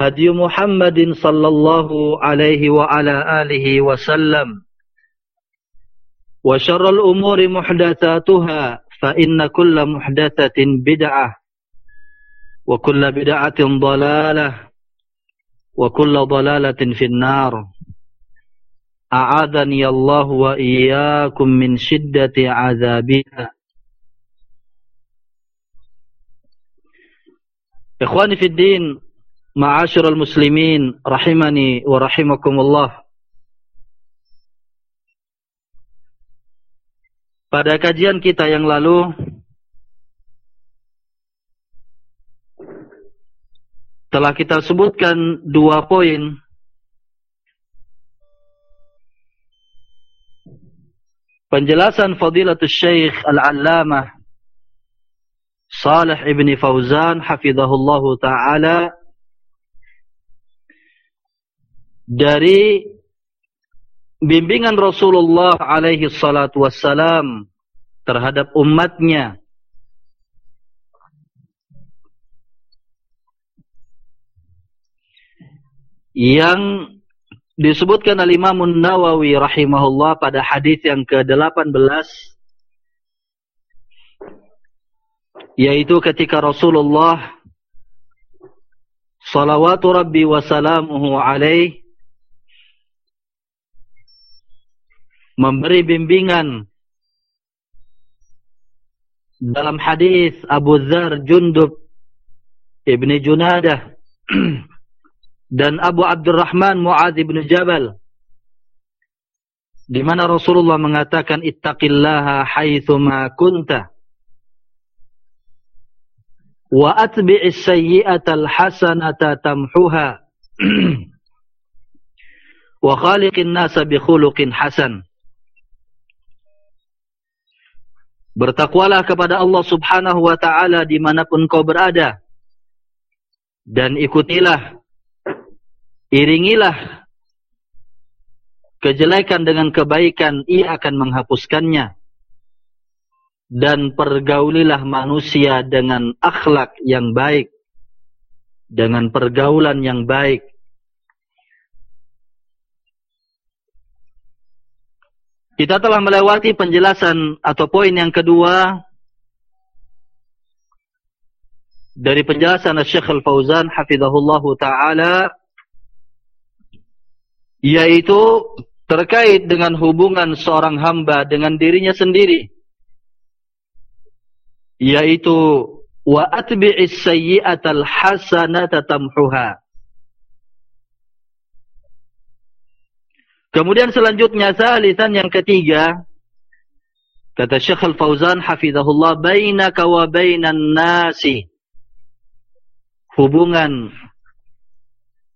هدي محمد صلى الله عليه وعلى آله وسلم. وشر الأمور محدثاتها فإن كل محدثة بدعة وكل بدعة ضلالة وكل ضلالة في النار. أعاذني الله وإياكم من شدة عذابها. إخواني في الدين Ma'asyiral muslimin rahimani wa rahimakumullah. Pada kajian kita yang lalu telah kita sebutkan dua poin penjelasan fadilatul syekh al-allamah Salih ibn Fauzan hafizahullahu taala dari bimbingan Rasulullah alaihi salatu wassalam terhadap umatnya. Yang disebutkan oleh Imam Nawawi rahimahullah pada hadis yang ke-18 yaitu ketika Rasulullah salawatu rabbi wa salamuhu alaihi memberi bimbingan. Dalam hadis Abu Dzar Jundub Ibni Junadah dan Abu Abdurrahman Muadz bin Jabal di mana Rasulullah mengatakan ittaqillaha haitsu ma kunta wa atbi'is sayyi'atal hasanata tamhuha wa khaliqin nasa bi khuluqin hasan Bertakwalah kepada Allah subhanahu wa ta'ala dimanapun kau berada. Dan ikutilah, iringilah kejelekan dengan kebaikan, ia akan menghapuskannya. Dan pergaulilah manusia dengan akhlak yang baik. Dengan pergaulan yang baik. Kita telah melewati penjelasan atau poin yang kedua dari penjelasan Syekh Al-Fauzan hafizahullah taala yaitu terkait dengan hubungan seorang hamba dengan dirinya sendiri yaitu wa atbi'is sayyi'atal hasanata tamhuha Kemudian selanjutnya salisan yang ketiga kata Syekh Al-Fauzan hafizahullah bainaka wa bainan nasi. Hubungan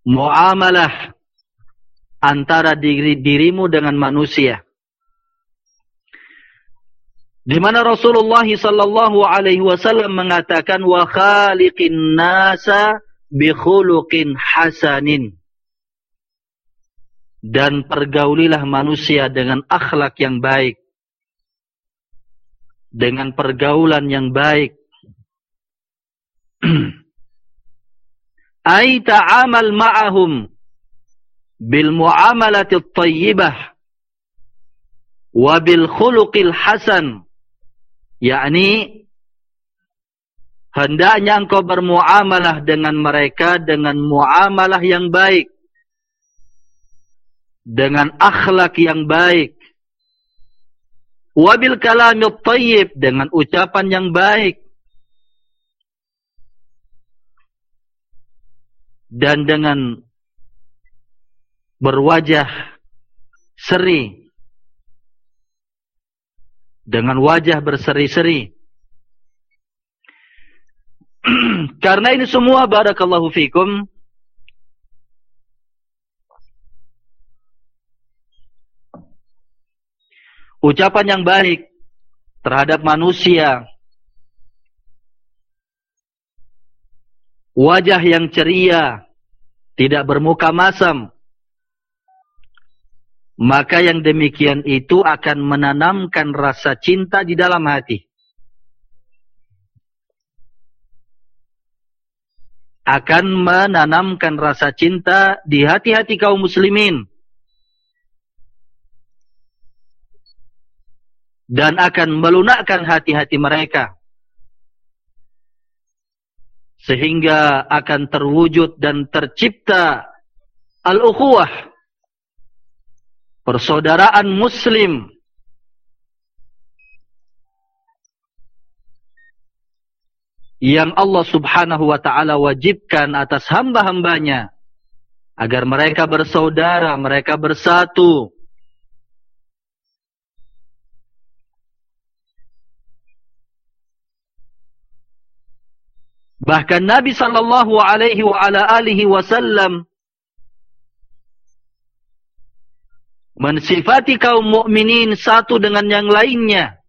muamalah antara diri dirimu dengan manusia. Di mana Rasulullah sallallahu alaihi wasallam mengatakan wa khaliqin nasa bi khuluqin hasanin dan pergaulilah manusia dengan akhlak yang baik. Dengan pergaulan yang baik. Ay ta'amal ma'ahum bil muamalati at-tayyibah wa bil khuluqil hasan. Yakni hendaknya engkau bermuamalah dengan mereka dengan muamalah yang baik dengan akhlak yang baik. Wabil kalamit tayyib dengan ucapan yang baik. Dan dengan berwajah seri. Dengan wajah berseri-seri. Karena ini semua barakallahu fikum ucapan yang baik terhadap manusia, wajah yang ceria, tidak bermuka masam, maka yang demikian itu akan menanamkan rasa cinta di dalam hati. Akan menanamkan rasa cinta di hati-hati kaum muslimin. Dan akan melunakkan hati-hati mereka. Sehingga akan terwujud dan tercipta al-ukhuwah persaudaraan muslim. Yang Allah Subhanahu wa taala wajibkan atas hamba-hambanya agar mereka bersaudara, mereka bersatu Bahkan Nabi sallallahu alaihi wa ala alihi wasallam mensifati kaum mukminin satu dengan yang lainnya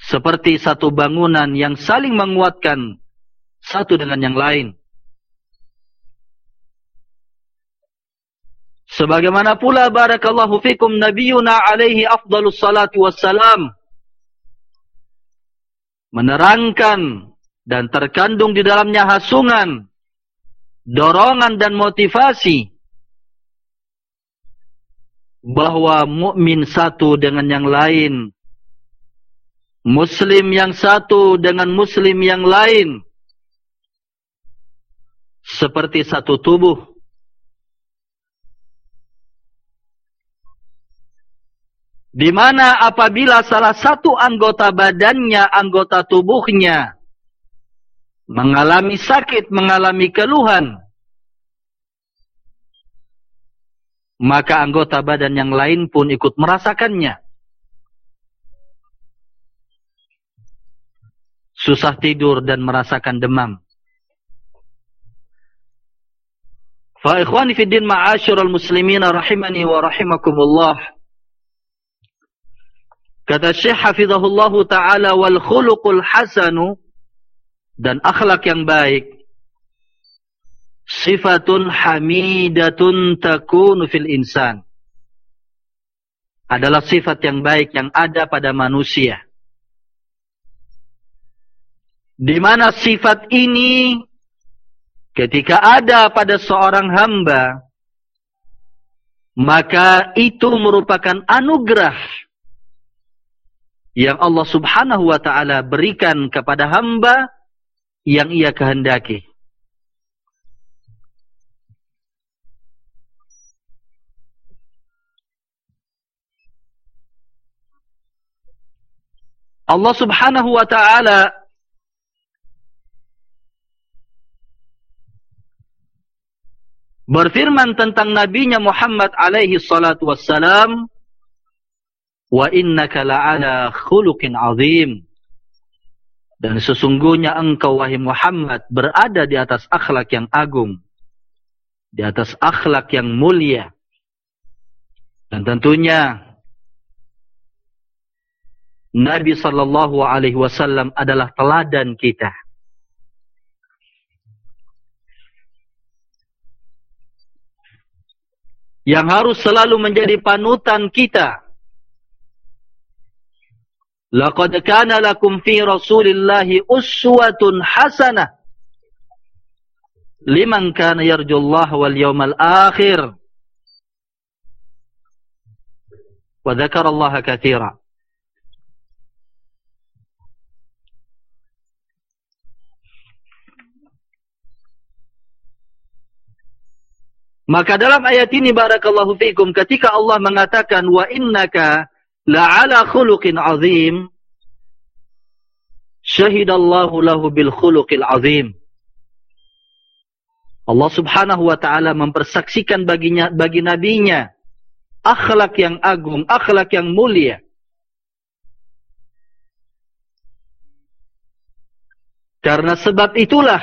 seperti satu bangunan yang saling menguatkan satu dengan yang lain. Sebagaimana pula barakallahu fikum nabiyuna alaihi afdalus salatu wassalam menerangkan dan terkandung di dalamnya hasungan, dorongan dan motivasi bahwa mukmin satu dengan yang lain, muslim yang satu dengan muslim yang lain, seperti satu tubuh. Di mana apabila salah satu anggota badannya, anggota tubuhnya mengalami sakit, mengalami keluhan, maka anggota badan yang lain pun ikut merasakannya. Susah tidur dan merasakan demam. Fa ikhwani fi din ma'asyiral muslimin rahimani wa rahimakumullah. Kata Syekh Hafizahullah Ta'ala wal khuluqul hasanu dan akhlak yang baik sifatun hamidatun takunu fil insan adalah sifat yang baik yang ada pada manusia. Di mana sifat ini ketika ada pada seorang hamba maka itu merupakan anugerah yang Allah subhanahu wa ta'ala berikan kepada hamba yang ia kehendaki. Allah subhanahu wa ta'ala berfirman tentang nabinya Muhammad alaihi salatu wassalam wa innaka la'ala khuluqin azim. Dan sesungguhnya engkau wahai Muhammad berada di atas akhlak yang agung di atas akhlak yang mulia. Dan tentunya Nabi sallallahu alaihi wasallam adalah teladan kita. Yang harus selalu menjadi panutan kita. Laqad kana lakum fi Rasulillahi uswatun hasanah liman kana yarjullaha wal yawmal akhir. Wa dzakara Allah katsiran. Maka dalam ayat ini barakallahu fikum ketika Allah mengatakan wa innaka la'ala khuluqin azim syahidallahu lahu bil khuluqil azim Allah Subhanahu wa taala mempersaksikan baginya bagi nabinya akhlak yang agung, akhlak yang mulia. Karena sebab itulah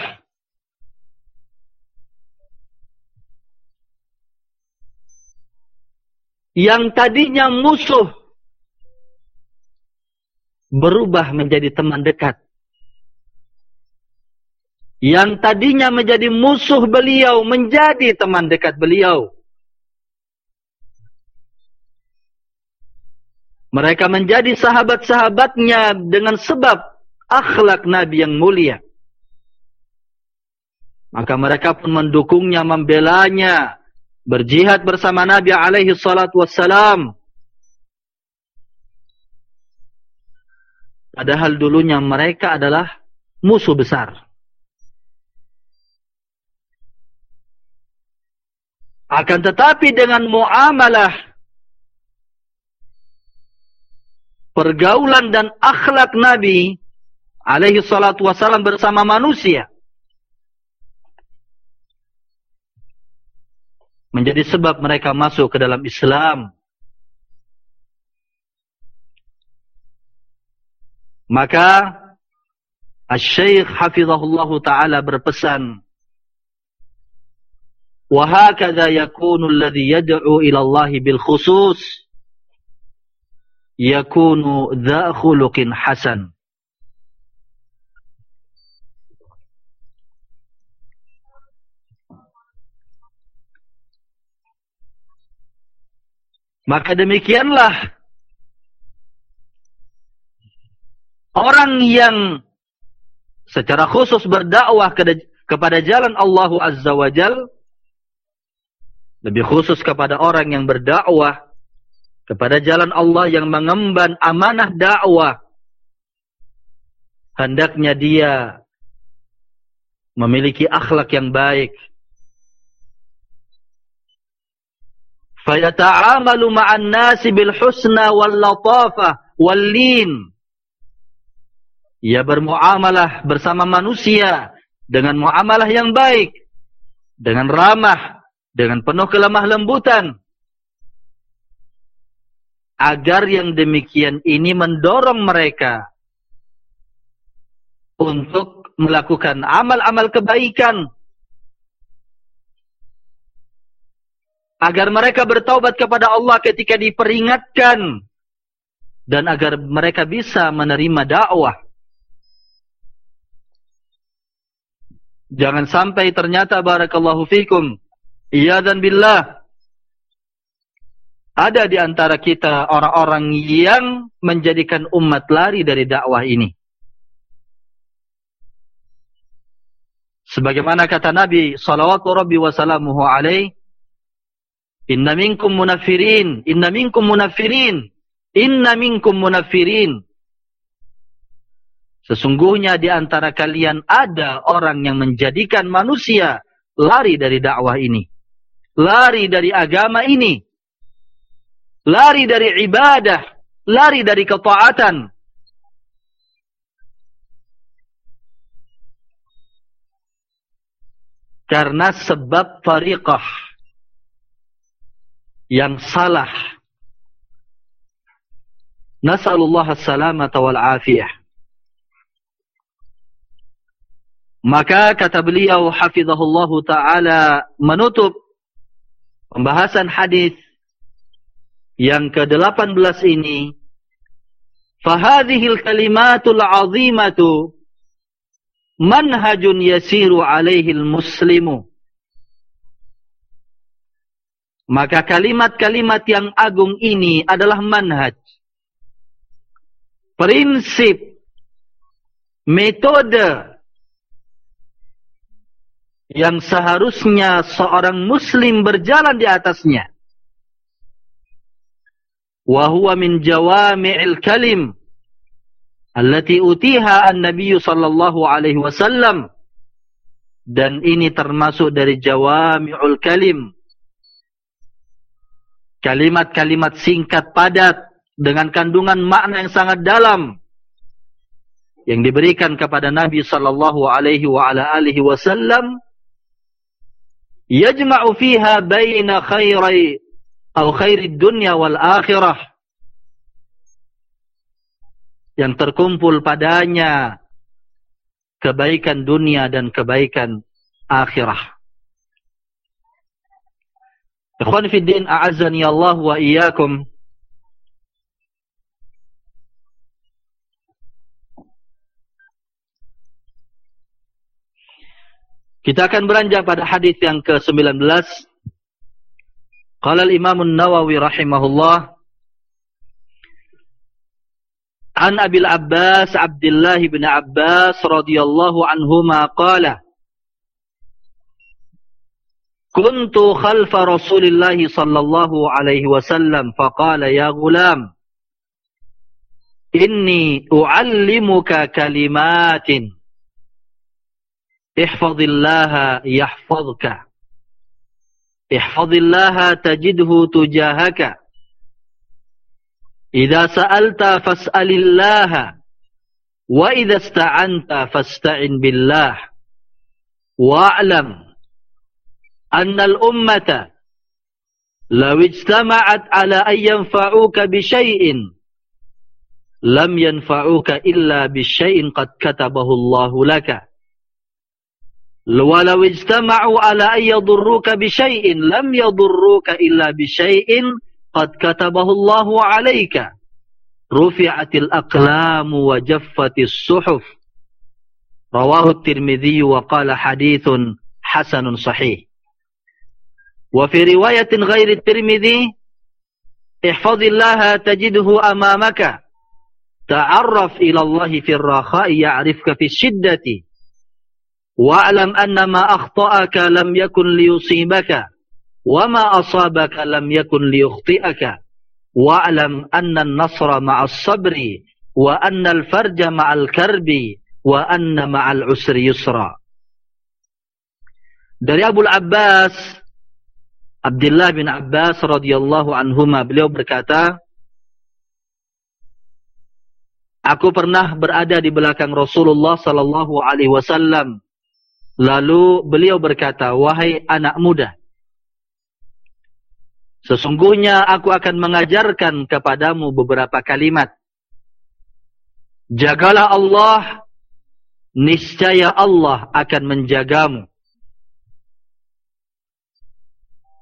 yang tadinya musuh berubah menjadi teman dekat. Yang tadinya menjadi musuh beliau menjadi teman dekat beliau. Mereka menjadi sahabat-sahabatnya dengan sebab akhlak Nabi yang mulia. Maka mereka pun mendukungnya, membelanya, berjihad bersama Nabi alaihi salatu wassalam. Padahal dulunya mereka adalah musuh besar. Akan tetapi dengan muamalah pergaulan dan akhlak Nabi alaihi salatu wassalam bersama manusia menjadi sebab mereka masuk ke dalam Islam. Maka Al-Syeikh Hafizahullah Ta'ala berpesan وَهَكَذَا يَكُونُ الَّذِي يَدْعُوا إِلَى اللَّهِ بِالْخُصُوصِ يَكُونُ ذَا خُلُقٍ حَسَنٍ Maka demikianlah orang yang secara khusus berdakwah kepada jalan Allah Azza wa Jal lebih khusus kepada orang yang berdakwah kepada jalan Allah yang mengemban amanah dakwah hendaknya dia memiliki akhlak yang baik. Fayata'amalu ma'an nasi bil husna wal latafah wal lin ia bermuamalah bersama manusia dengan muamalah yang baik dengan ramah dengan penuh kelemah lembutan. Agar yang demikian ini mendorong mereka untuk melakukan amal-amal kebaikan. Agar mereka bertaubat kepada Allah ketika diperingatkan. Dan agar mereka bisa menerima dakwah. Jangan sampai ternyata barakallahu fikum iya dan billah ada di antara kita orang-orang yang menjadikan umat lari dari dakwah ini. Sebagaimana kata Nabi sallallahu alaihi wasallam Inna minkum munafirin, inna minkum munafirin, inna minkum munafirin. Sesungguhnya di antara kalian ada orang yang menjadikan manusia lari dari dakwah ini. Lari dari agama ini. Lari dari ibadah. Lari dari ketaatan. karena sebab tariqah yang salah. Nas'alullah as-salamata wal afiyah. Maka kata beliau hafizahullah taala menutup pembahasan hadis yang ke-18 ini. Fahadhil kalimatul azimatu manhajun yasiru alaihi muslimu. Maka kalimat-kalimat yang agung ini adalah manhaj. Prinsip metode yang seharusnya seorang muslim berjalan di atasnya. Wa huwa min jawami'il kalim allati utiha an-nabiy sallallahu alaihi wasallam. Dan ini termasuk dari jawami'ul kalim. Kalimat-kalimat singkat padat dengan kandungan makna yang sangat dalam yang diberikan kepada Nabi sallallahu alaihi wa ala alihi wasallam yajma'u fiha baina khairi atau khairi dunya wal akhirah yang terkumpul padanya kebaikan dunia dan kebaikan akhirah. Ikhwan fi din a'azzani Allah wa iyyakum. Kita akan beranjak pada hadis yang ke-19. Qala al-Imam an-Nawawi rahimahullah An Abi al-Abbas Abdullah bin Abbas radhiyallahu anhuma qala Kuntu khalfa Rasulillah sallallahu alaihi wasallam faqala ya gulam Inni uallimuka kalimatin Ihfadillaha yahfadka Ihfadillaha tajidhu tujahaka. Iza sa'alta fas'alillaha. Wa iza sta'anta fas'ta'in billah. Wa'alam Anna al-ummata Law ijtama'at ala ayyanfa'uka bishay'in Lam yanfa'uka illa bishay'in qad katabahu allahu laka. Walau ijtama'u ala ay yadurruka bi syai'in lam yadurruka illa bi syai'in qad katabahu Allahu 'alaika. Rufi'atil aqlamu wa jaffatis suhuf. Rawahu At-Tirmidzi wa qala haditsun hasanun sahih. Wa fi riwayatin ghairi At-Tirmidzi ihfazillaha tajidhu amamaka. Ta'arraf ila Allah fi wa'lam anna ma akhta'aka lam yakun liyusibaka. Wa ma asabaka lam yakun liyukhti'aka. Wa'lam anna an-nasra ma'as sabri. Wa anna al-farja ma'al karbi. Wa anna ma'al usri yusra. Dari Abu Abbas Abdullah bin Abbas radhiyallahu anhuma beliau berkata Aku pernah berada di belakang Rasulullah sallallahu alaihi wasallam Lalu beliau berkata, wahai anak muda, sesungguhnya aku akan mengajarkan kepadamu beberapa kalimat. Jagalah Allah, niscaya Allah akan menjagamu.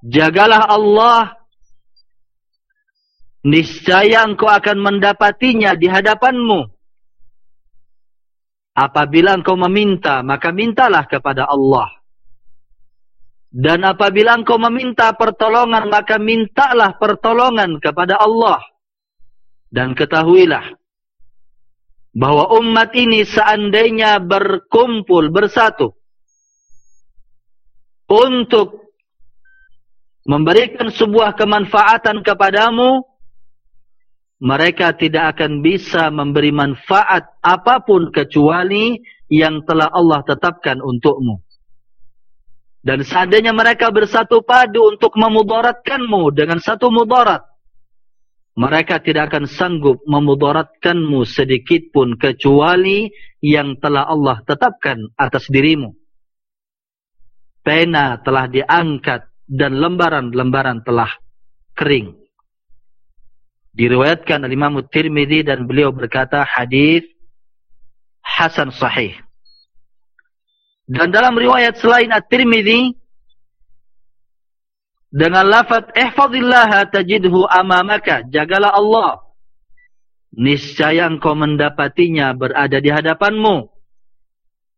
Jagalah Allah, niscaya engkau akan mendapatinya di hadapanmu. Apabila engkau meminta, maka mintalah kepada Allah. Dan apabila engkau meminta pertolongan, maka mintalah pertolongan kepada Allah. Dan ketahuilah, bahwa umat ini seandainya berkumpul, bersatu, untuk memberikan sebuah kemanfaatan kepadamu, mereka tidak akan bisa memberi manfaat apapun kecuali yang telah Allah tetapkan untukmu. Dan seandainya mereka bersatu padu untuk memudaratkanmu dengan satu mudarat, mereka tidak akan sanggup memudaratkanmu sedikit pun kecuali yang telah Allah tetapkan atas dirimu. pena telah diangkat dan lembaran-lembaran telah kering. Diriwayatkan oleh Imam Tirmidzi dan beliau berkata hadis hasan sahih. Dan dalam riwayat selain At-Tirmidzi dengan lafaz ihfazillah tajidhu amamaka. Jagalah Allah. Niscaya engkau mendapatinya berada di hadapanmu.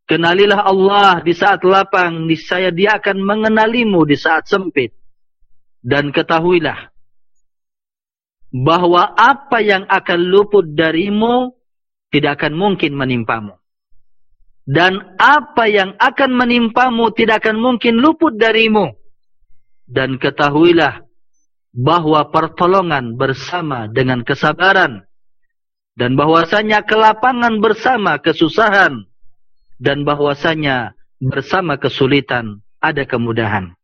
Kenalilah Allah di saat lapang niscaya dia akan mengenalimu di saat sempit. Dan ketahuilah bahwa apa yang akan luput darimu tidak akan mungkin menimpamu. Dan apa yang akan menimpamu tidak akan mungkin luput darimu. Dan ketahuilah bahwa pertolongan bersama dengan kesabaran. Dan bahwasanya kelapangan bersama kesusahan. Dan bahwasanya bersama kesulitan ada kemudahan.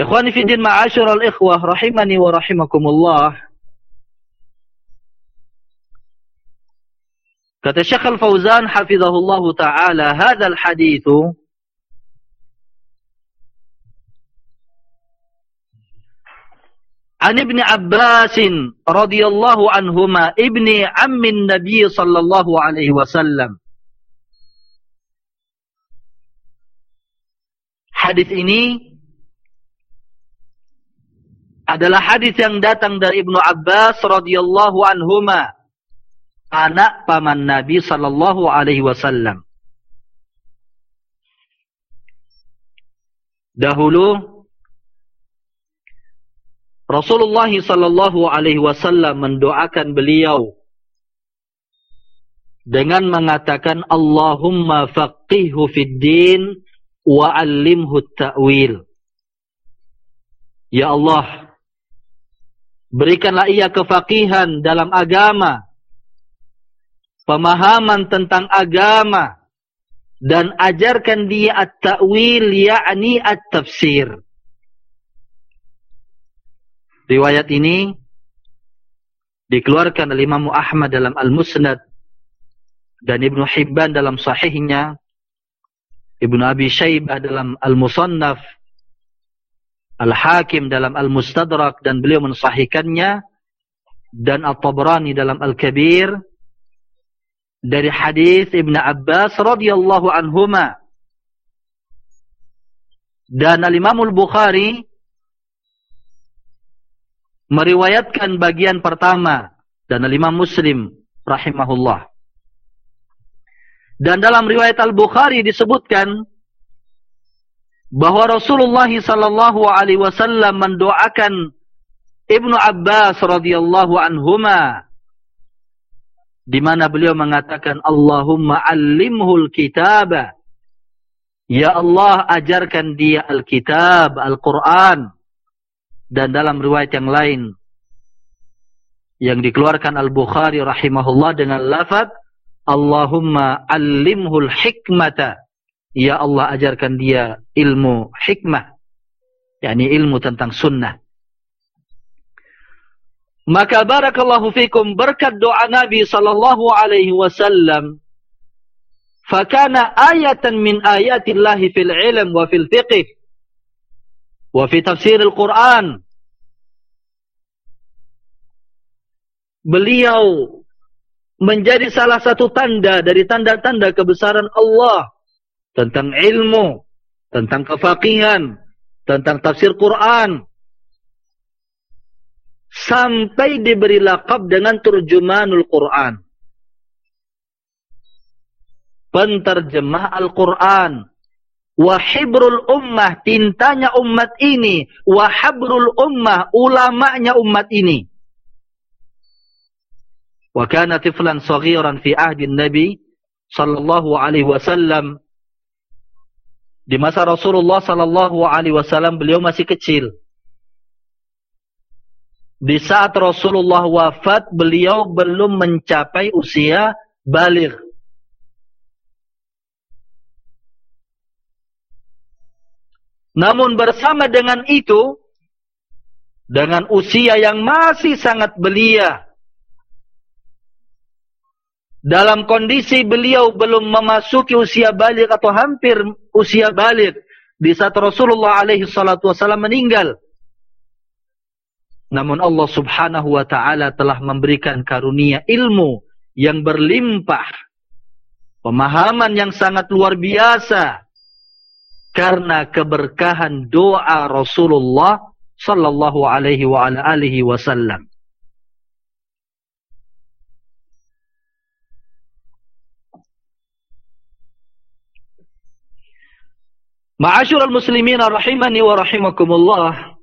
إخواني في الدين معاشر الإخوة رحمني ورحمكم الله Kata Syekh Al-Fauzan hafizahullah ta'ala hadzal hadithu An Ibn Abbas radhiyallahu anhuma ibni ammin Nabi sallallahu alaihi wasallam Hadis ini adalah hadis yang datang dari Ibnu Abbas radhiyallahu anhuma. Anak paman Nabi sallallahu alaihi wasallam. Dahulu Rasulullah sallallahu alaihi wasallam mendoakan beliau dengan mengatakan Allahumma faqihhu fid din wa 'allimhu at-ta'wil Ya Allah Berikanlah ia kefakihan dalam agama. Pemahaman tentang agama. Dan ajarkan dia at-ta'wil ya'ni at-tafsir. Riwayat ini dikeluarkan oleh Imam Ahmad dalam Al-Musnad dan Ibn Hibban dalam sahihnya. Ibn Abi Shaybah dalam Al-Musannaf Al-Hakim dalam Al-Mustadrak dan beliau mensahihkannya. Dan At-Tabrani dalam Al-Kabir. Dari hadis Ibn Abbas radhiyallahu anhuma. Dan Al-Imam Al-Bukhari meriwayatkan bagian pertama. Dan Al-Imam Muslim rahimahullah. Dan dalam riwayat Al-Bukhari disebutkan bahwa Rasulullah sallallahu alaihi wasallam mendoakan Ibnu Abbas radhiyallahu anhuma di mana beliau mengatakan Allahumma allimhul kitaba. Ya Allah ajarkan dia alkitab Al-Qur'an. Dan dalam riwayat yang lain yang dikeluarkan Al-Bukhari rahimahullah dengan lafaz Allahumma allimhul hikmata Ya Allah ajarkan dia ilmu hikmah. yakni ilmu tentang sunnah. Maka barakallahu fikum berkat doa Nabi sallallahu alaihi wasallam fakana ayatan min ayatillahi fil ilm wa fil fiqh wa fi tafsir al-Quran. Beliau menjadi salah satu tanda dari tanda-tanda kebesaran Allah tentang ilmu, tentang kefakihan, tentang tafsir Quran. Sampai diberi lakab dengan turjumanul Quran. Penterjemah Al-Quran. Wahibrul ummah, tintanya umat ini. Wahabrul ummah, ulamanya umat ini. Wa kana tiflan saghiran fi ahdin Nabi sallallahu alaihi wasallam di masa Rasulullah sallallahu alaihi wasallam beliau masih kecil. Di saat Rasulullah wafat beliau belum mencapai usia baligh. Namun bersama dengan itu dengan usia yang masih sangat belia dalam kondisi beliau belum memasuki usia balik atau hampir usia balik di saat Rasulullah alaihi salatu wasallam meninggal. Namun Allah subhanahu wa ta'ala telah memberikan karunia ilmu yang berlimpah. Pemahaman yang sangat luar biasa. Karena keberkahan doa Rasulullah sallallahu alaihi wa alihi wasallam. Ma'asyiral muslimin rahimani wa rahimakumullah.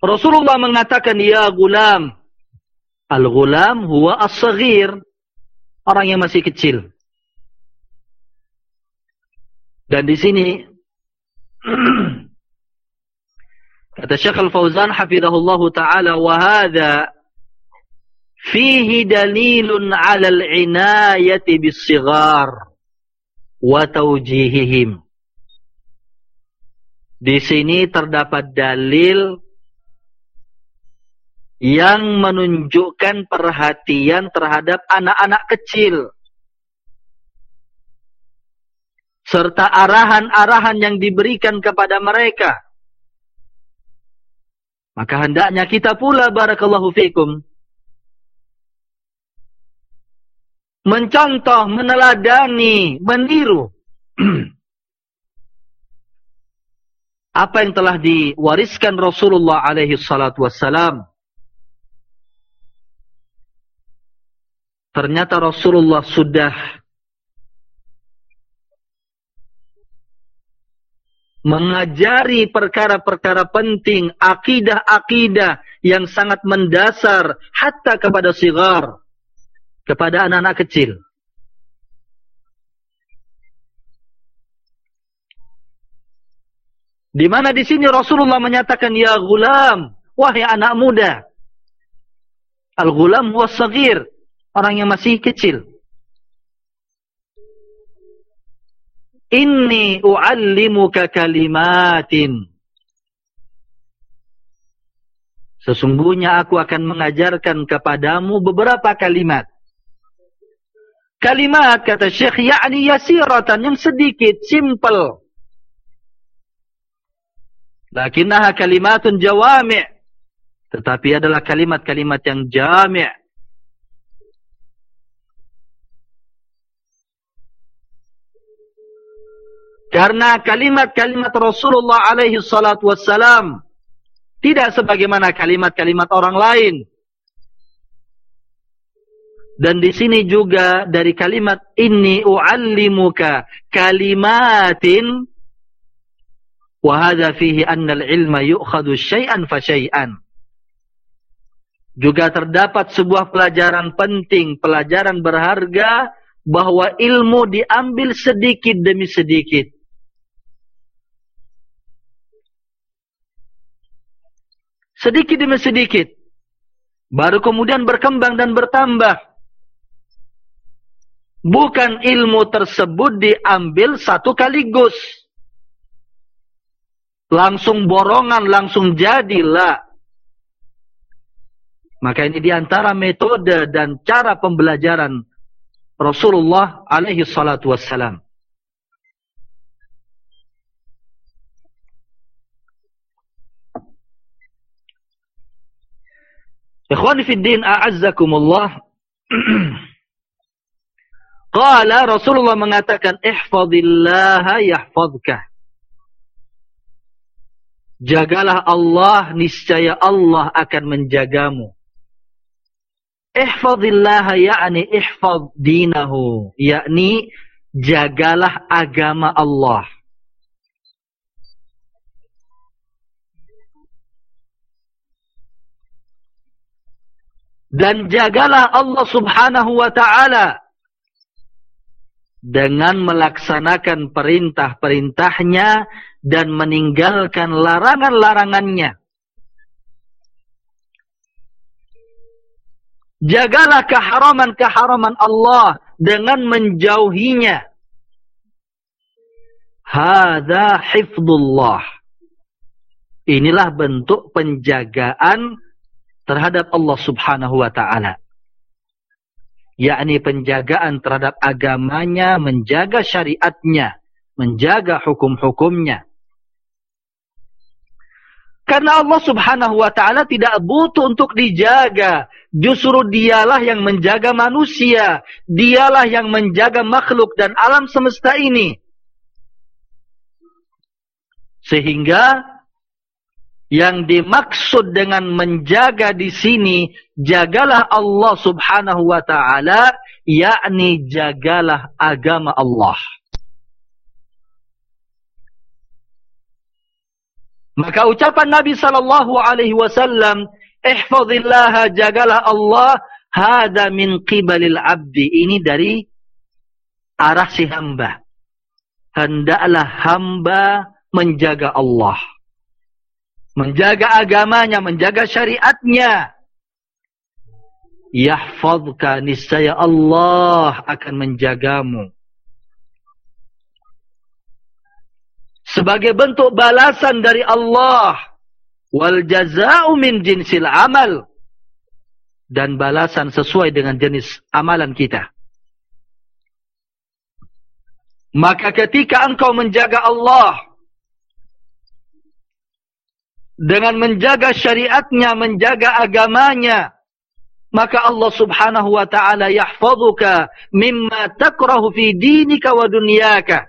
Rasulullah mengatakan ya gulam. Al-gulam huwa as-saghir. Orang yang masih kecil. Dan di sini kata Syekh Al-Fauzan hafizahullahu taala wa hadha fihi dalilun 'ala al-'inayati bis-sighar wa tawjihihim. Di sini terdapat dalil yang menunjukkan perhatian terhadap anak-anak kecil. Serta arahan-arahan yang diberikan kepada mereka. Maka hendaknya kita pula barakallahu fikum mencontoh, meneladani, meniru apa yang telah diwariskan Rasulullah alaihi salatu wassalam. Ternyata Rasulullah sudah mengajari perkara-perkara penting, akidah-akidah yang sangat mendasar hatta kepada sigar kepada anak-anak kecil. Di mana di sini Rasulullah menyatakan ya gulam, wahai anak muda. Al-gulam was saghir, orang yang masih kecil. Inni uallimuka kalimatin. Sesungguhnya aku akan mengajarkan kepadamu beberapa kalimat. Kalimat kata Syekh yakni yasiratan yang sedikit, simple. Lakinnaha kalimatun jawami' tetapi adalah kalimat-kalimat yang jami' Karena kalimat-kalimat Rasulullah alaihi salatu wassalam tidak sebagaimana kalimat-kalimat orang lain. Dan di sini juga dari kalimat inni uallimuka kalimatin wa hadza fihi anna al-ilma yu'khadhu syai'an fa syai'an. Juga terdapat sebuah pelajaran penting, pelajaran berharga bahwa ilmu diambil sedikit demi sedikit. Sedikit demi sedikit. Baru kemudian berkembang dan bertambah. Bukan ilmu tersebut diambil satu kaligus. Langsung borongan, langsung jadilah. Maka ini diantara metode dan cara pembelajaran Rasulullah alaihi salatu wassalam. Ikhwani fi din a'azzakumullah. Qala Rasulullah mengatakan ihfazillaha yahfazka. Jagalah Allah niscaya Allah akan menjagamu. Ihfazillaha yakni ihfaz dinahu, yakni jagalah agama Allah. Dan jagalah Allah Subhanahu wa taala dengan melaksanakan perintah-perintahnya dan meninggalkan larangan-larangannya. Jagalah keharaman-keharaman Allah dengan menjauhinya. Hada hifdullah. Inilah bentuk penjagaan terhadap Allah subhanahu wa ta'ala. Yakni penjagaan terhadap agamanya, menjaga syariatnya, menjaga hukum-hukumnya. Karena Allah subhanahu wa ta'ala tidak butuh untuk dijaga. Justru dialah yang menjaga manusia. Dialah yang menjaga makhluk dan alam semesta ini. Sehingga yang dimaksud dengan menjaga di sini jagalah Allah Subhanahu wa taala yakni jagalah agama Allah. Maka ucapan Nabi sallallahu alaihi wasallam ihfazillah jagalah Allah hada min qibalil abdi ini dari arah si hamba. Hendaklah hamba menjaga Allah menjaga agamanya, menjaga syariatnya. Yahfazka niscaya Allah akan menjagamu. Sebagai bentuk balasan dari Allah. Wal jaza'u min jinsil amal. Dan balasan sesuai dengan jenis amalan kita. Maka ketika engkau menjaga Allah dengan menjaga syariatnya, menjaga agamanya, maka Allah subhanahu wa ta'ala yahfaduka mimma takrahu fi dinika wa dunyaka.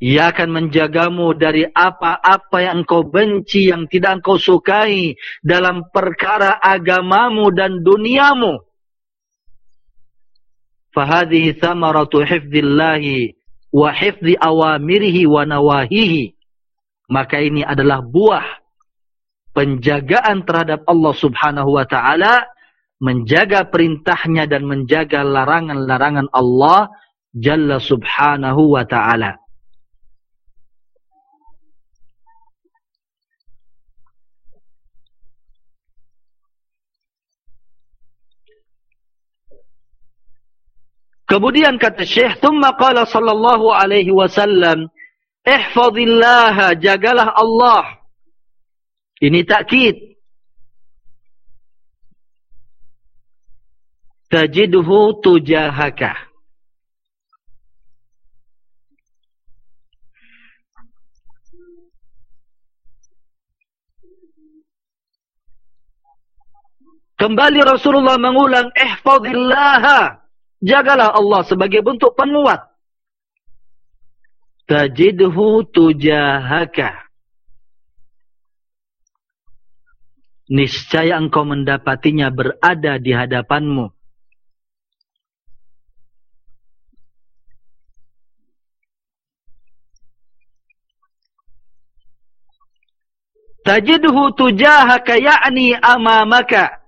Ia akan menjagamu dari apa-apa yang engkau benci, yang tidak engkau sukai dalam perkara agamamu dan duniamu. Fahadihi thamaratu hifdillahi wa hifdi awamirihi wa nawahihi maka ini adalah buah penjagaan terhadap Allah subhanahu wa ta'ala menjaga perintahnya dan menjaga larangan-larangan Allah jalla subhanahu wa ta'ala. Kemudian kata Syekh, "Tsumma qala sallallahu alaihi wasallam, Ihfazillah, jagalah Allah. Ini takkid. Tajidhu tujahaka. Kembali Rasulullah mengulang ihfazillah. Jagalah Allah sebagai bentuk penguat tajidhu tujahaka. Niscaya engkau mendapatinya berada di hadapanmu. Tajidhu tujahaka yakni amamaka.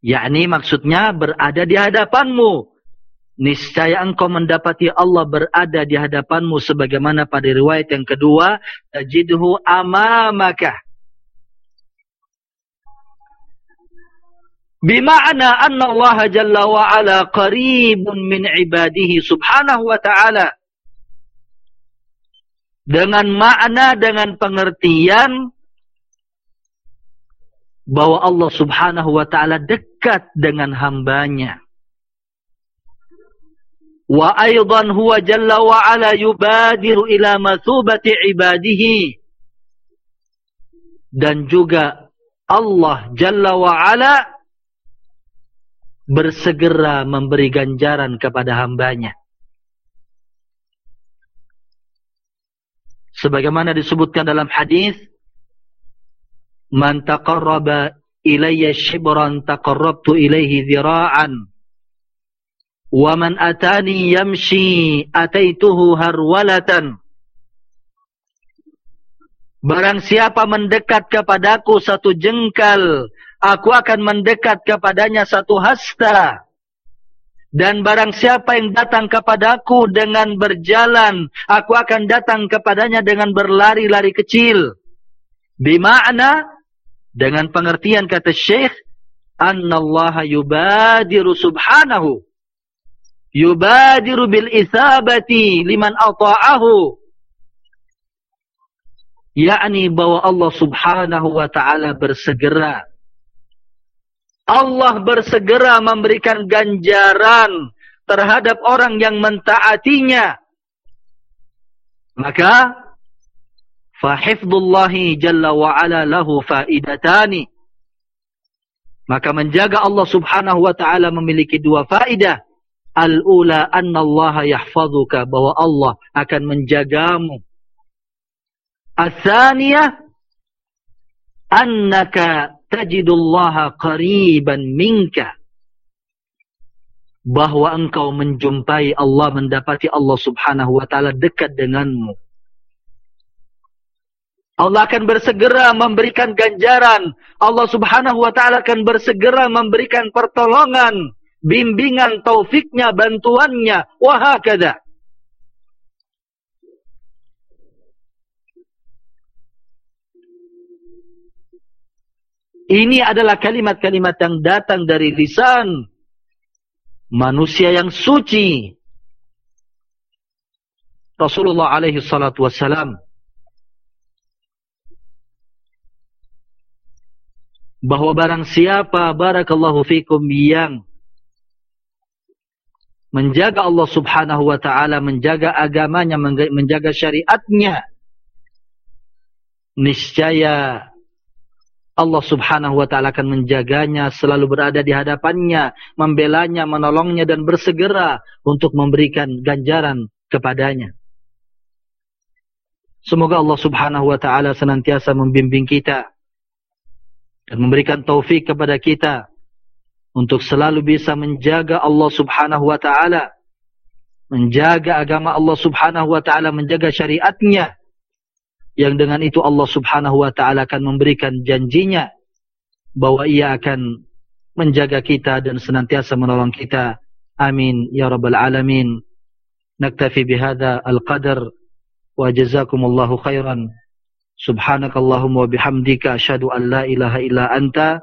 Yakni maksudnya berada di hadapanmu niscaya engkau mendapati Allah berada di hadapanmu sebagaimana pada riwayat yang kedua tajidhu amamaka. Bima'na anna Allah jalla wa ala qaribun min ibadihi subhanahu wa ta'ala. Dengan makna dengan pengertian bahwa Allah subhanahu wa ta'ala dekat dengan hambanya wa aidan huwa jalla wa ala yubadiru ila mathubati ibadihi. Dan juga Allah jalla wa ala bersegera memberi ganjaran kepada hambanya. Sebagaimana disebutkan dalam hadis man taqarraba ilayya shibran taqarrabtu ilayhi dhira'an Wa man atani yamshi ataituhu harwalatan. Barang siapa mendekat kepadaku satu jengkal, aku akan mendekat kepadanya satu hasta. Dan barang siapa yang datang kepadaku dengan berjalan, aku akan datang kepadanya dengan berlari-lari kecil. Bima'na, dengan pengertian kata Syekh, Annallaha yubadiru subhanahu yubadiru bil isabati liman ata'ahu. Yakni bahwa Allah Subhanahu wa taala bersegera. Allah bersegera memberikan ganjaran terhadap orang yang mentaatinya. Maka fahifdhullahi jalla wa ala lahu faidatani. Maka menjaga Allah Subhanahu wa taala memiliki dua faidah Al-ula anna Allah yahfazuka bahwa Allah akan menjagamu. Al-thaniyah annaka tajidullaha qariban minka. Bahwa engkau menjumpai Allah, mendapati Allah subhanahu wa ta'ala dekat denganmu. Allah akan bersegera memberikan ganjaran. Allah subhanahu wa ta'ala akan bersegera memberikan pertolongan bimbingan taufiknya, bantuannya, wahakada. Ini adalah kalimat-kalimat yang datang dari lisan manusia yang suci. Rasulullah alaihi salatu wassalam bahwa barang siapa barakallahu fikum yang menjaga Allah subhanahu wa ta'ala, menjaga agamanya, menjaga syariatnya. Niscaya Allah subhanahu wa ta'ala akan menjaganya, selalu berada di hadapannya, membelanya, menolongnya dan bersegera untuk memberikan ganjaran kepadanya. Semoga Allah subhanahu wa ta'ala senantiasa membimbing kita dan memberikan taufik kepada kita untuk selalu bisa menjaga Allah subhanahu wa ta'ala. Menjaga agama Allah subhanahu wa ta'ala, menjaga syariatnya. Yang dengan itu Allah subhanahu wa ta'ala akan memberikan janjinya. Bahwa ia akan menjaga kita dan senantiasa menolong kita. Amin. Ya Rabbal Alamin. Naktafi bihada al-qadar. Wa jazakumullahu khairan. Subhanakallahumma bihamdika ashadu an la ilaha illa anta